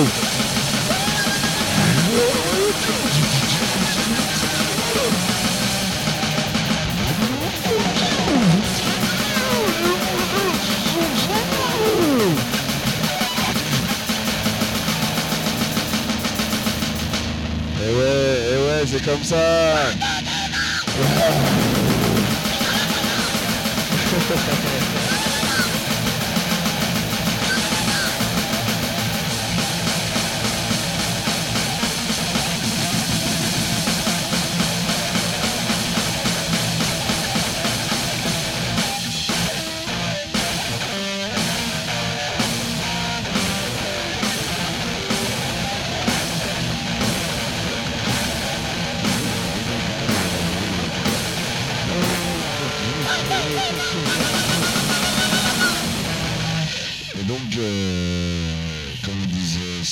Et ouais, et ouais, c'est comme ça. Et donc, euh,